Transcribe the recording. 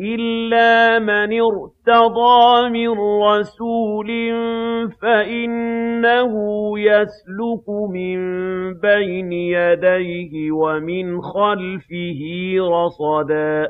إِلَّا مَنِ ارْتَضَىٰ مِن رَّسُولٍ فَإِنَّهُ يَسْلُكُ مِن بَيْنِ يَدَيْهِ وَمِنْ خَلْفِهِ رَصَدًا